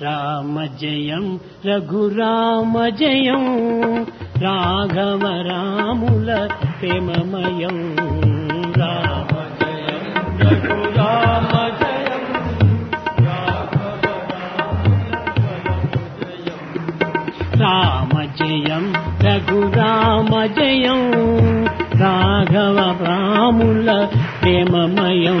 రామ జయం రఘురామ జయం రాఘవ రాముల ప్రేమమయం రామ జయం రఘురామ జయం రామ జయం రఘురామ జయం రాఘవ రాముల ప్రేమమయం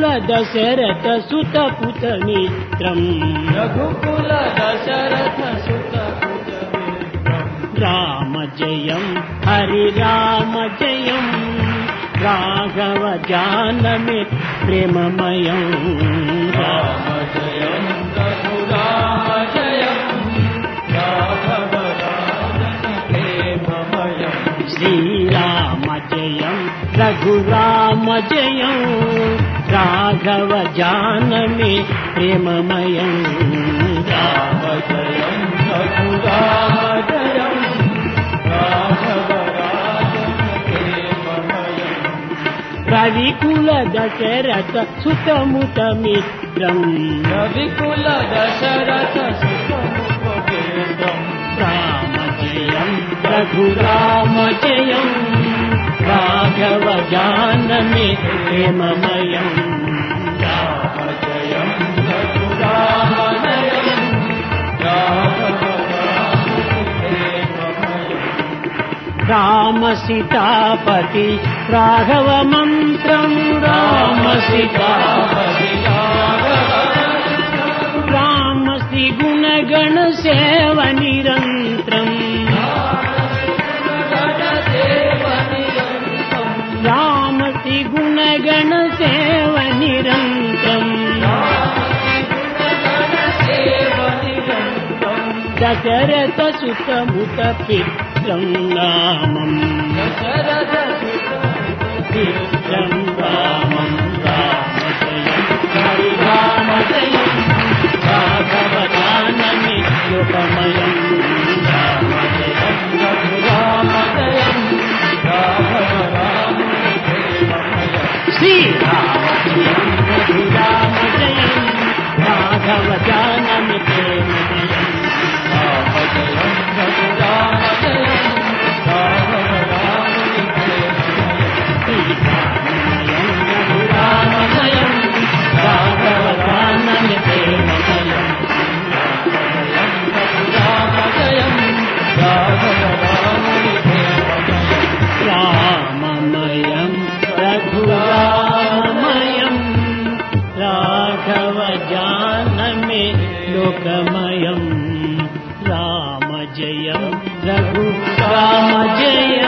रघुकुल दशरथ सुत पुत मित्रम् रघुकुल दशरथ सुत राम जयम् हरि राम जयम् राघव जानमि प्रेममयम् श्रीराम जयम् रघुराम जयम् व जानमि प्रेमयम् प्रभुरामचयम् प्रेमय रविकुल दशरथ सुतमुतमित्रविपुल दशरथ सुमदयं जयम् राघव जानमि प्रेममयम्। రామ సీతాపతి రాఘవ మంత్రం. రామ సీతాపతి రామ శ్రీ గుణగణ సేవ నిరంతరం. రామ శ్రీ గుణగణ సేవ నిరంతరం. దశరథ సుతముత పిత్రం నామం దశరథ పిత్రం రామం రామ జయం హరి రామ జయం जान मे लोकमयम् राम जयम् रघु राम जय।